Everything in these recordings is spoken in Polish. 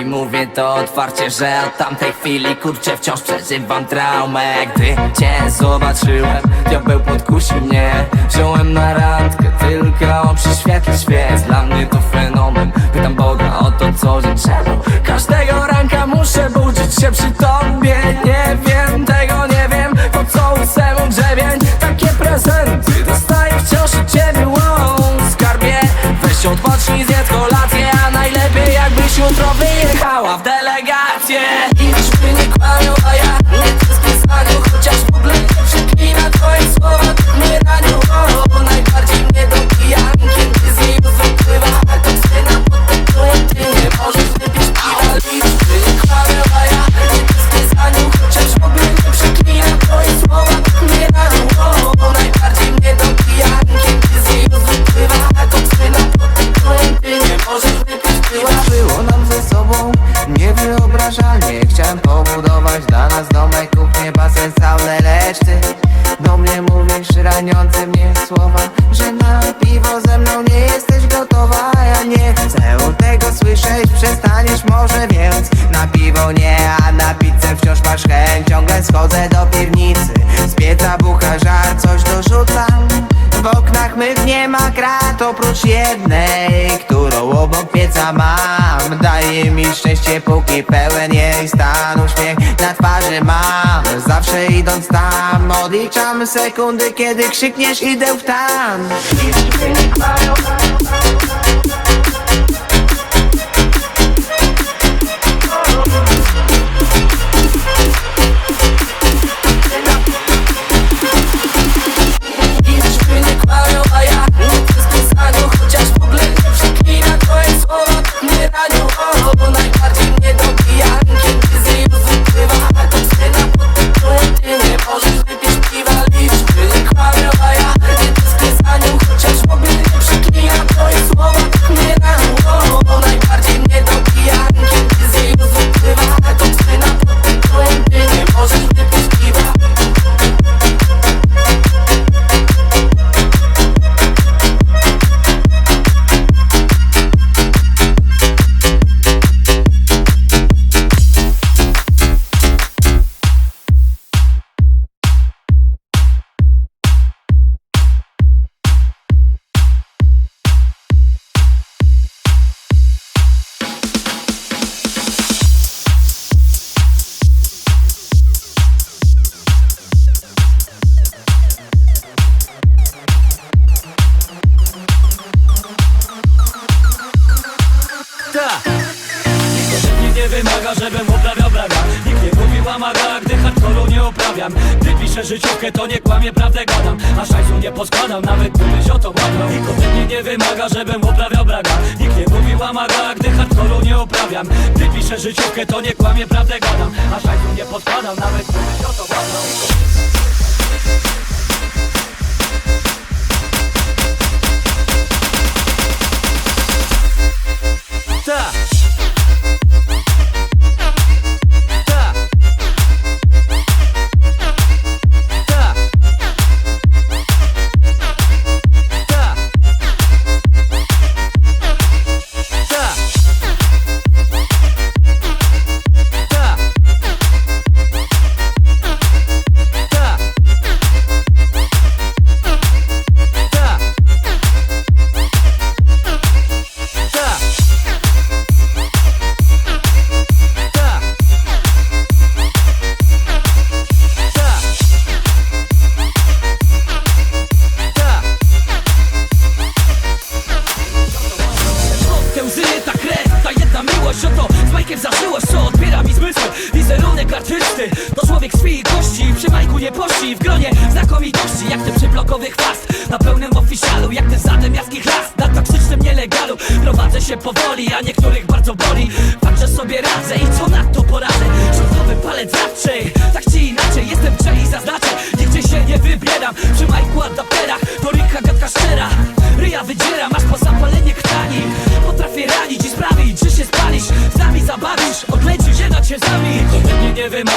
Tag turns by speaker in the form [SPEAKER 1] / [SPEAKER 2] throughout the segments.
[SPEAKER 1] I mówię to otwarcie, że od tamtej chwili kurczę wciąż przeżywam traumę. Gdy cię zobaczyłem, diabeł podkusił mnie. Wziąłem na randkę tylko przy świetle świec. Dla mnie to fenomen, pytam Boga o to co dzień Każdego ranka muszę budzić się przy tobie. Nie wiem tego, nie wiem po co ósemą grzebień
[SPEAKER 2] yeah. Odliczamy sekundy, kiedy krzykniesz idę w tam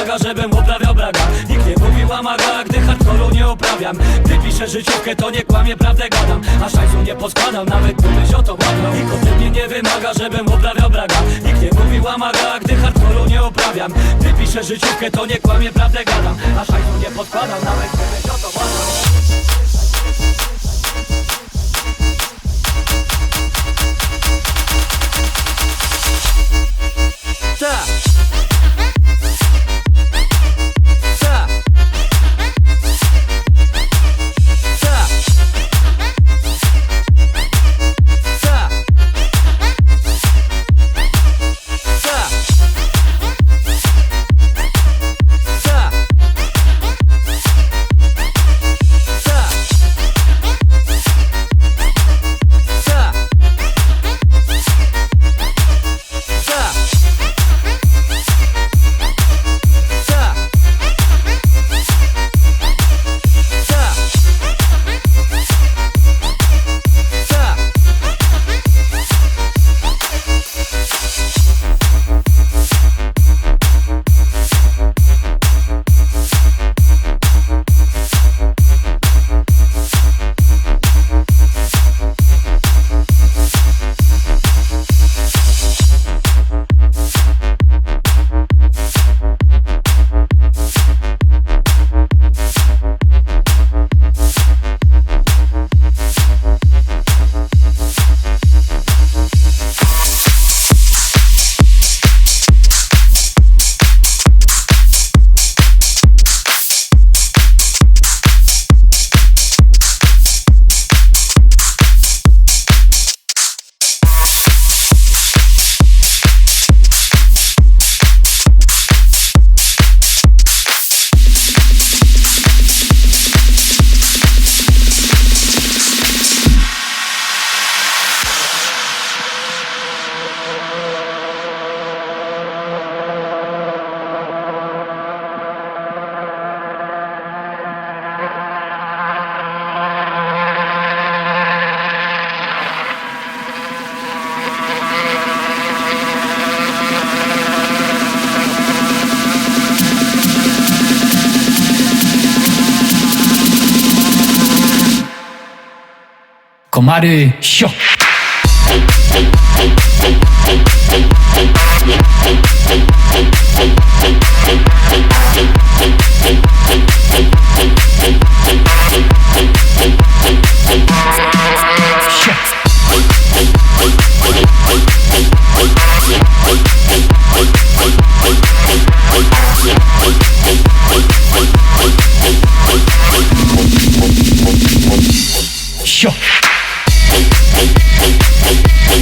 [SPEAKER 3] wymaga, żebym oprawiał braga. Nikt nie mówi łamaga, gdy hardkoru nie oprawiam Gdy piszę życiówkę, to nie kłamie, prawdę gadam. A szajsu nie poskładam, nawet pomyśl o to
[SPEAKER 1] ładną
[SPEAKER 3] Nikt ode mnie nie wymaga, żebym oprawiał braga. Nikt nie mówi łamaga, gdy hardkoru nie oprawiam Gdy piszę życiówkę, to nie kłamie, prawdę gadam. A szajsu nie poskładam, nawet pomyśl o to ładną up.
[SPEAKER 1] Tak.
[SPEAKER 4] Komary sio!
[SPEAKER 5] Sure. Hey, hey, hey, hey.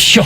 [SPEAKER 5] 笑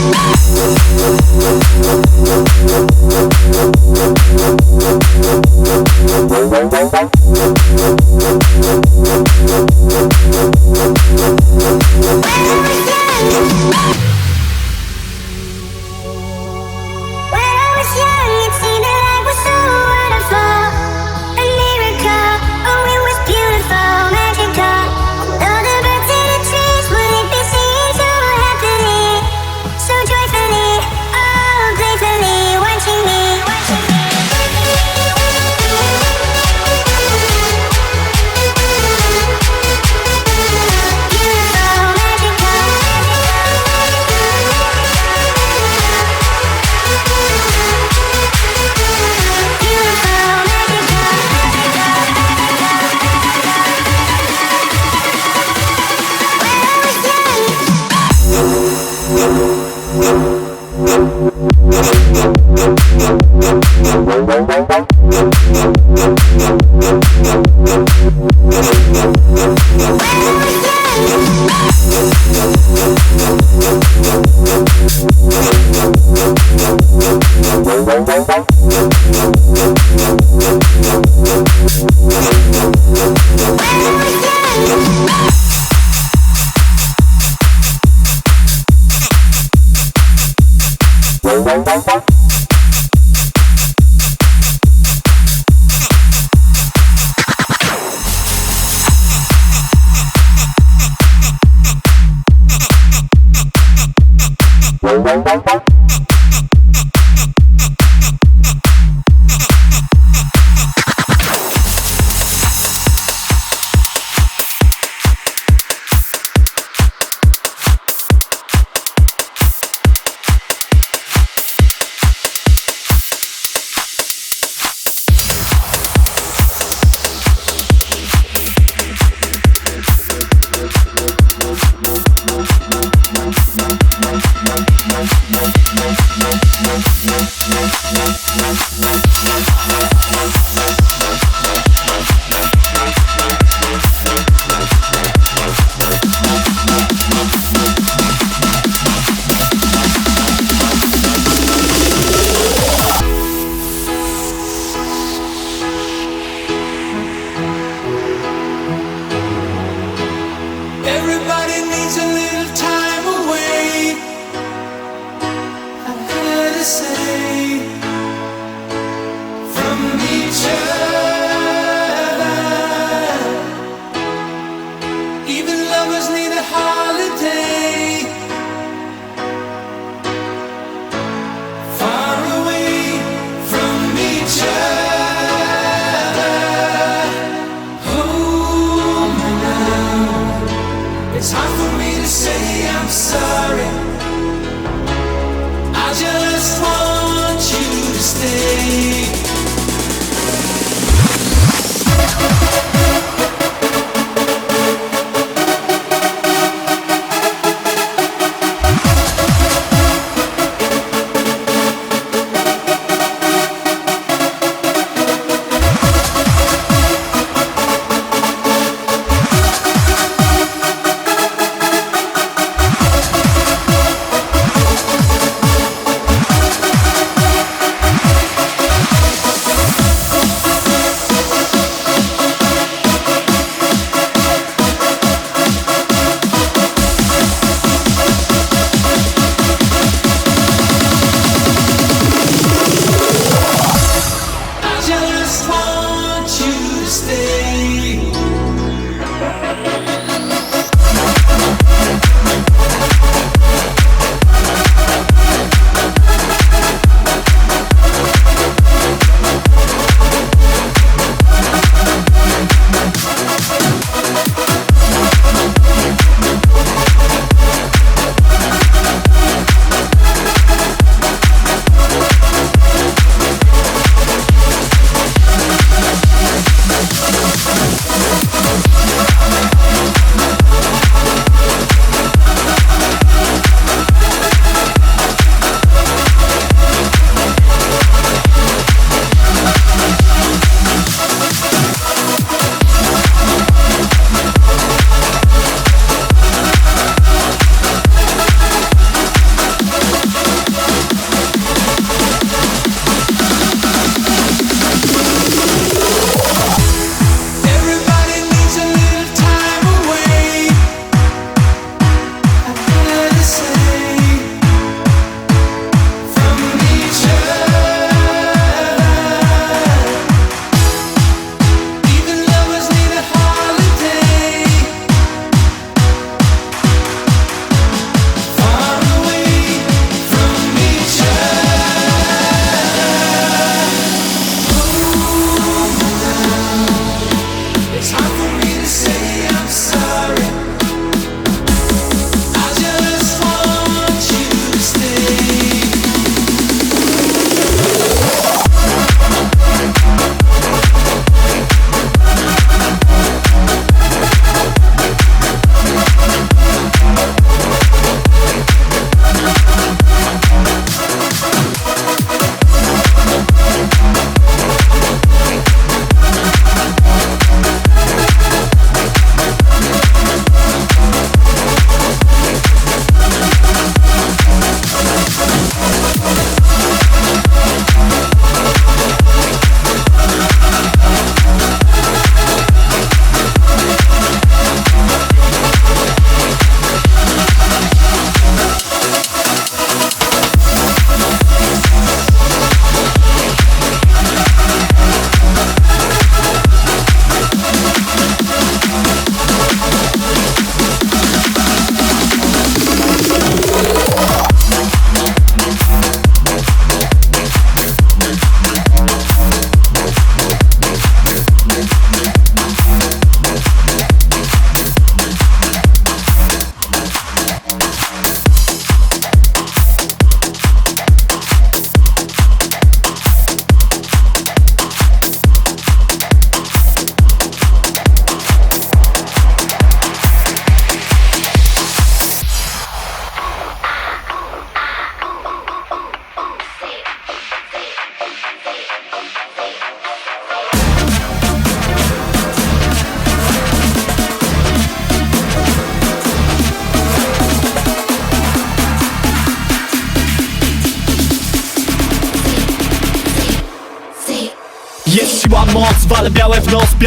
[SPEAKER 5] Thank you.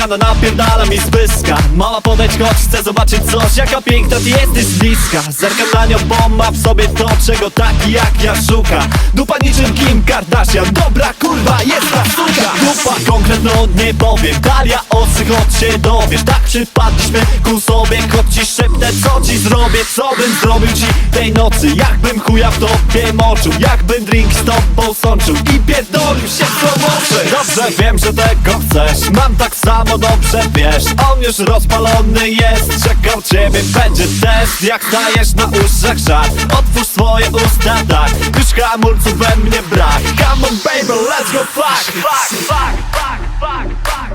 [SPEAKER 6] Białe w nos, piana napierdala mi z pyska. Mała podejdź, chodź, chcę zobaczyć coś. Jaka piękna ty jesteś bliska. Zerkam na nią, bo w sobie to, czego taki jak ja szuka. Dupa niczym Kim Kardashian. Dobra kurwa, jest ta suka Dupa konkretną nie powiem. Daria osy, chodź się dowiesz. Tak przypadliśmy ku sobie Co ci zrobię Co bym zrobił ci tej nocy? Jakbym chuja w tobie moczył Jakbym drink z tobą sączył I pierdolił się w promoszy Dobrze wiem, że tego chcesz Mam tak samo dobrze wiesz. On już rozpalony jest Czekał ciebie, będzie test. Jak stajesz na uszach żart Otwórz swoje usta tak. Już hamulców we mnie brak. Come on baby, let's go Fuck, fuck, fuck, fuck, fuck, fuck,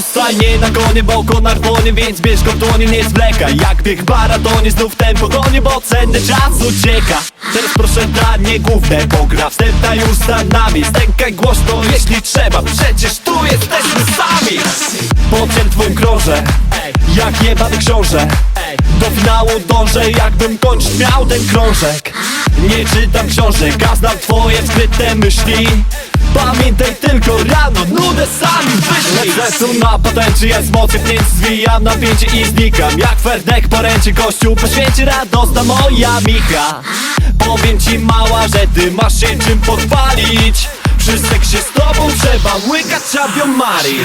[SPEAKER 6] Otwórz stajnie na konie, bo konar płonie Więc bierz go w nie zwlekaj. Jak bieg maratonie, znów tempo gonię Bo cenny czas ucieka Teraz proszę danie główne Pogra wstępna już za nami. Stękaj głośno, jeśli trzeba Przecież tu jesteśmy sami. Pociel twój krążę Jak jebany książę. Do finału dążę Jakbym kończyć miał ten krążek. Nie czytam książek, a znam twoje skryte myśli. Pamiętaj tylko rano, nudę sami wyślij Zesu na patencie jest mocy pięć Zwijam napięcie i znikam. Jak Ferdek poręczy kościół Poświęci radosna moja Micha Powiem ci mała, że ty masz się czym podpalić Przy seksie z tobą trzeba łykać Czabią Mari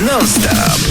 [SPEAKER 7] non-stop.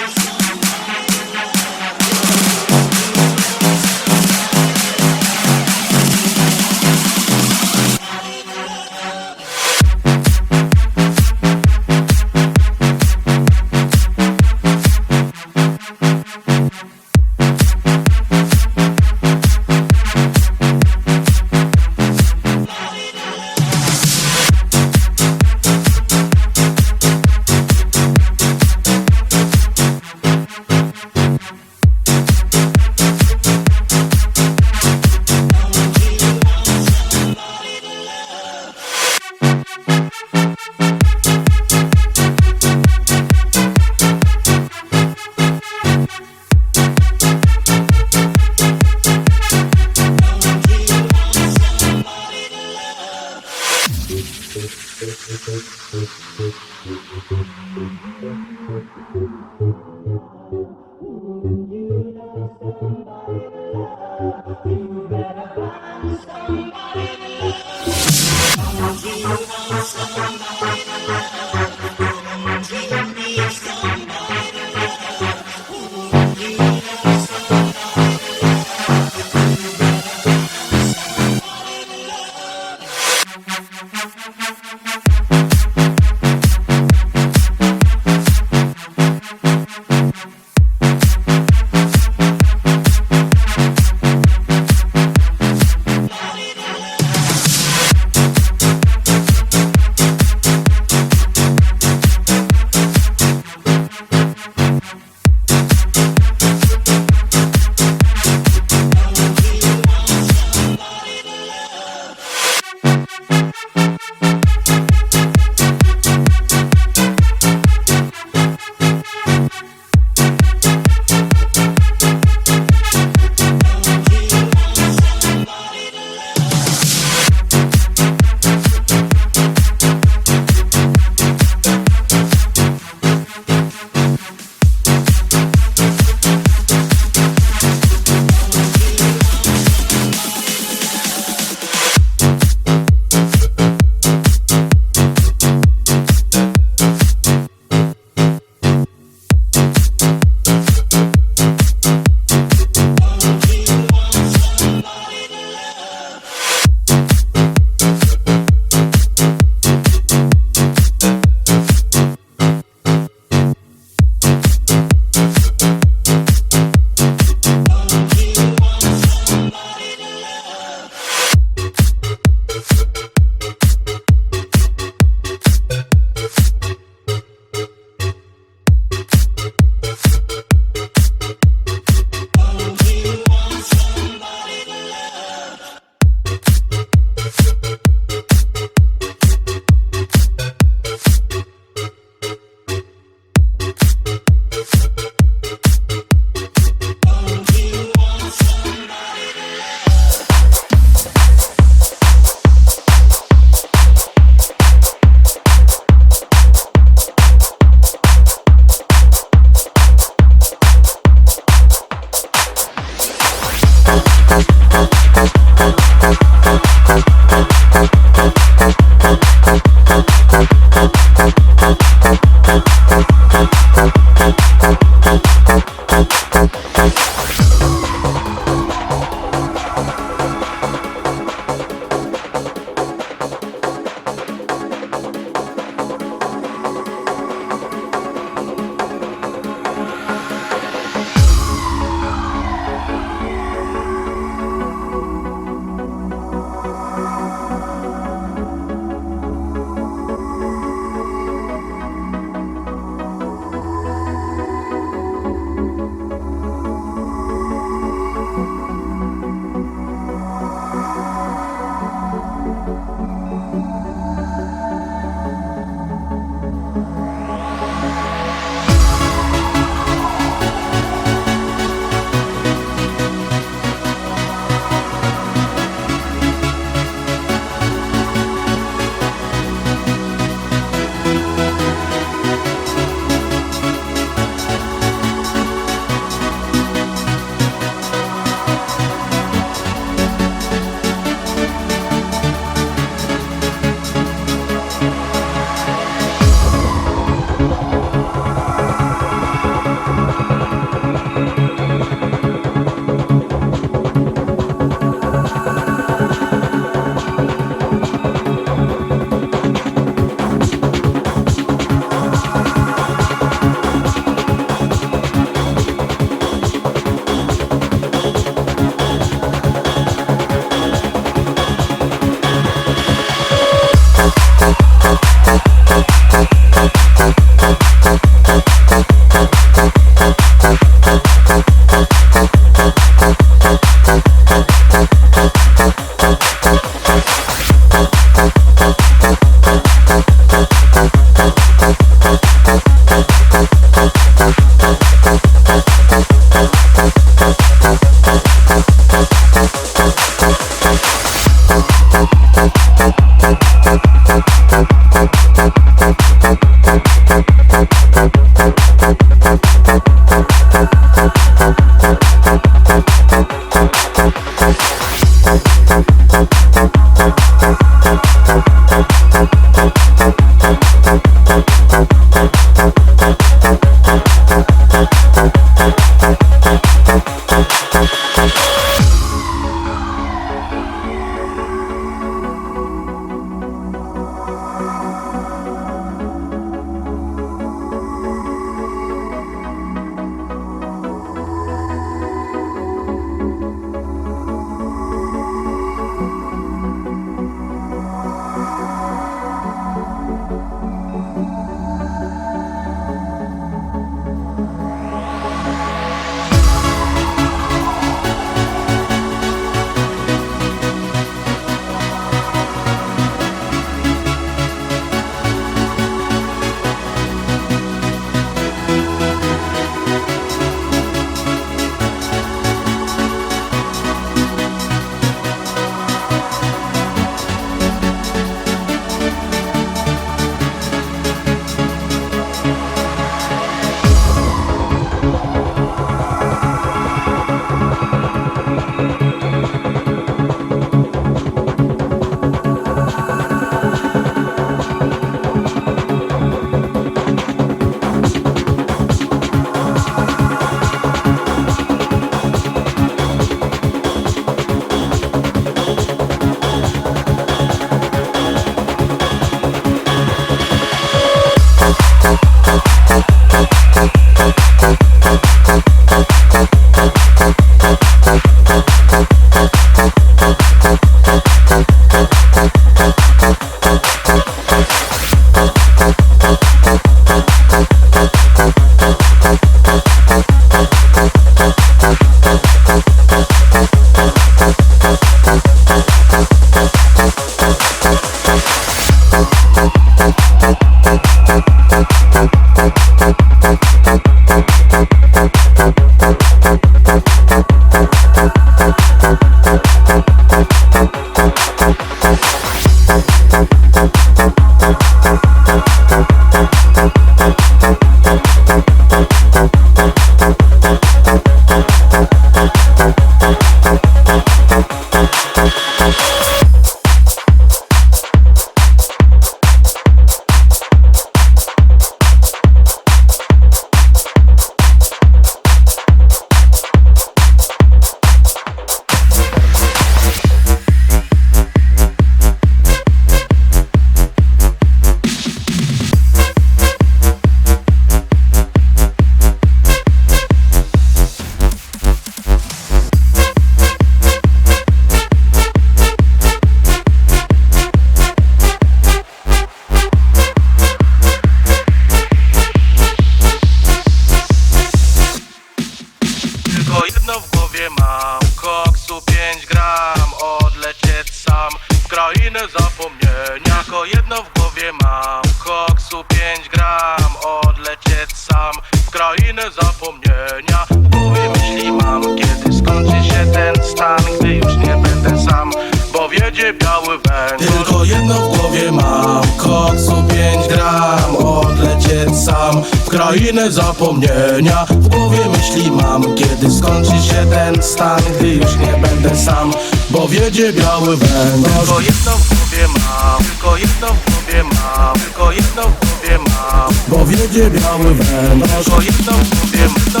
[SPEAKER 8] Zapomnienia. W głowie myśli mam Kiedy skończy się ten stan Gdy już nie będę sam Bo wiedzie biały węgorz. Tylko jedno w głowie mam Tylko jedno w głowie mam Tylko jedno w głowie mam. Bo wiedzie biały węgorz. Tylko jedno w głowie mam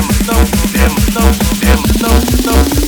[SPEAKER 8] Jedno w głowie mam Jedno w głowie mam
[SPEAKER 9] Jedno w głowie mam.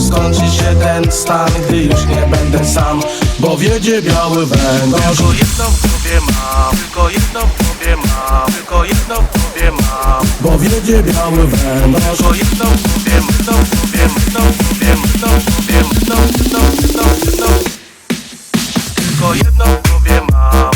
[SPEAKER 9] Skończy się ten stan Gdy już nie będę sam Bo wiedzie biały węgorz
[SPEAKER 8] Tylko jedno w głowie mam, tylko jedno w głowie mam Tylko jedno w głowie mam
[SPEAKER 9] Bo wiedzie biały węgorz
[SPEAKER 8] Tylko jedno w głowie, jedno w głowie, jedno w głowie, jedno w głowie, jedno, jedno, jedno, jedno Tylko jedno w głowie mam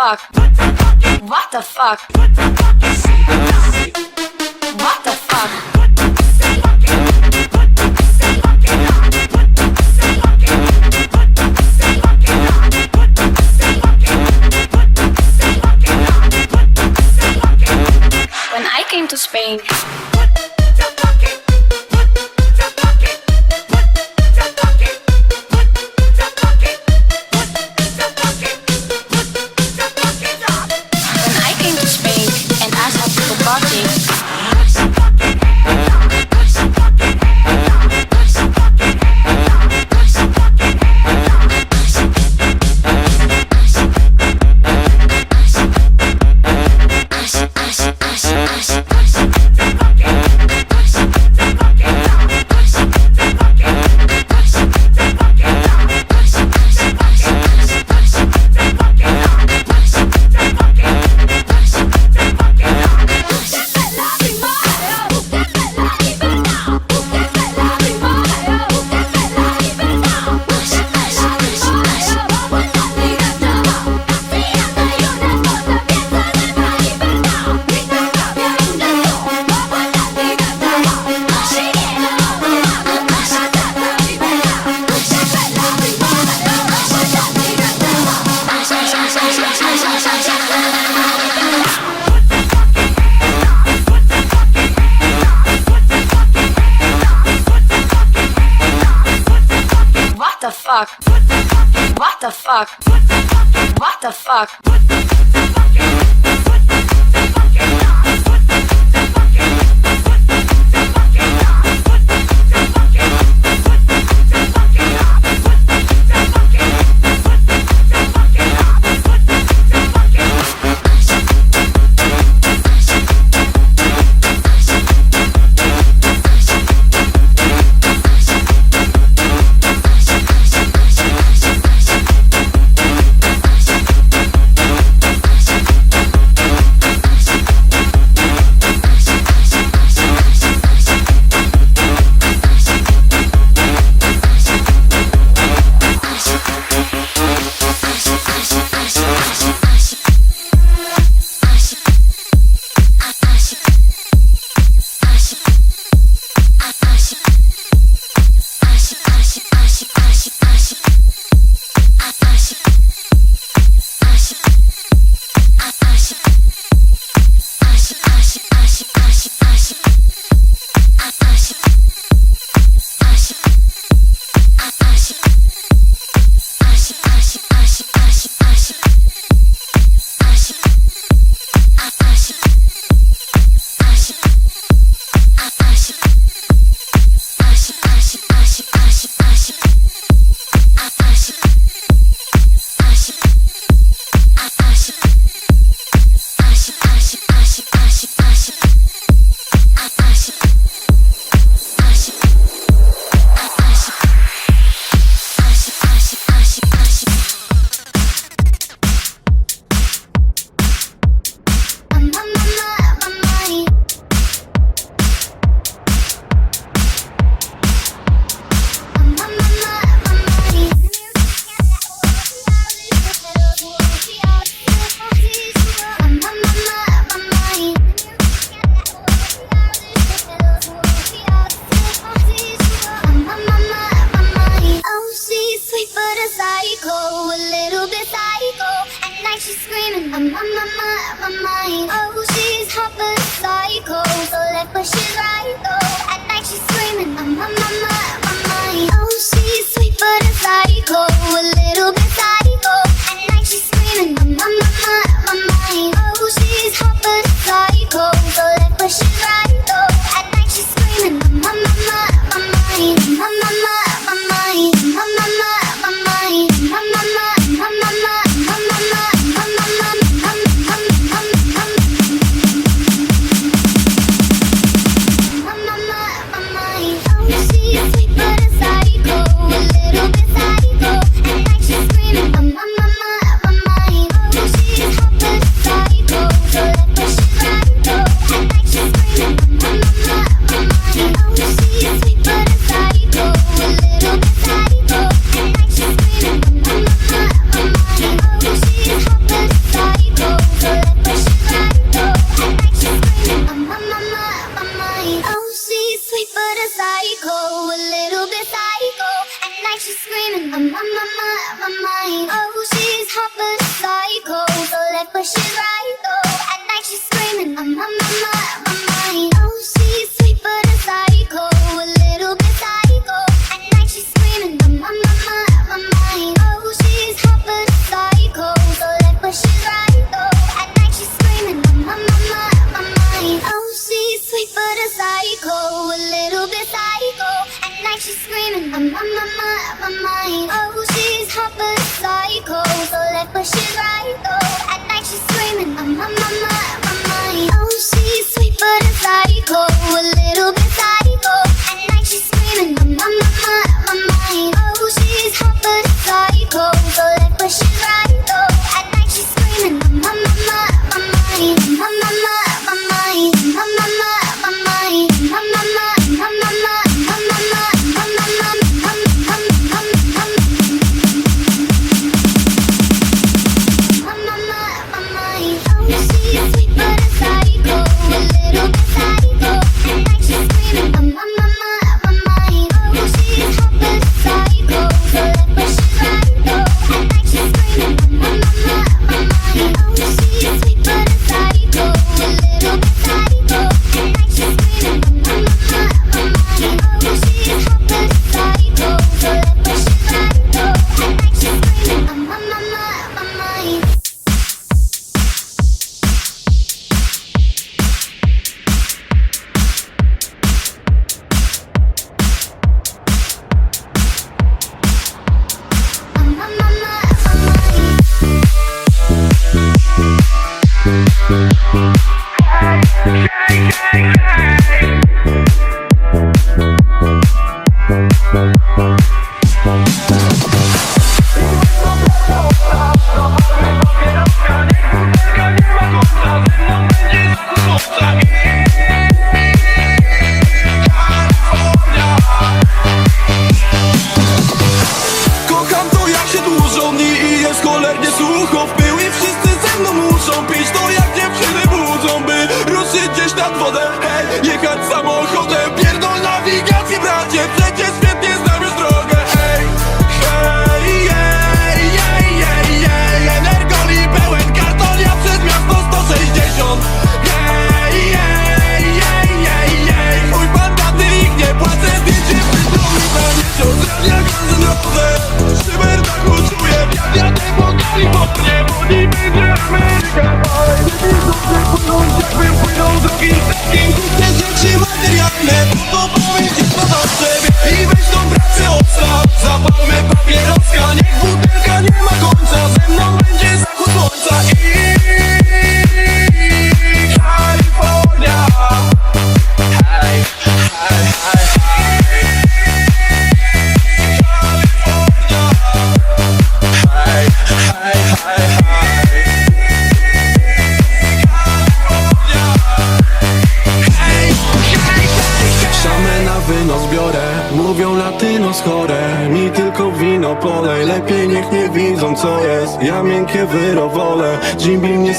[SPEAKER 10] fuck? What the fuck? What the fuck? When I came to Spain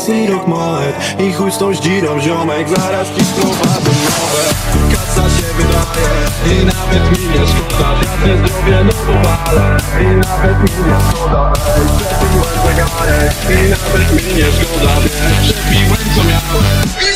[SPEAKER 11] sirok moet. I chuj z tą zdzirą ziomek Zaraz kisnąłabym nowe. Kasa się wydaje I nawet mi nie szkoda. Żadne zdrowie no bo wale I nawet mi nie szkoda. Ej, przepiłem zegarek I nawet mi nie szkoda. Przepiłem co miałem.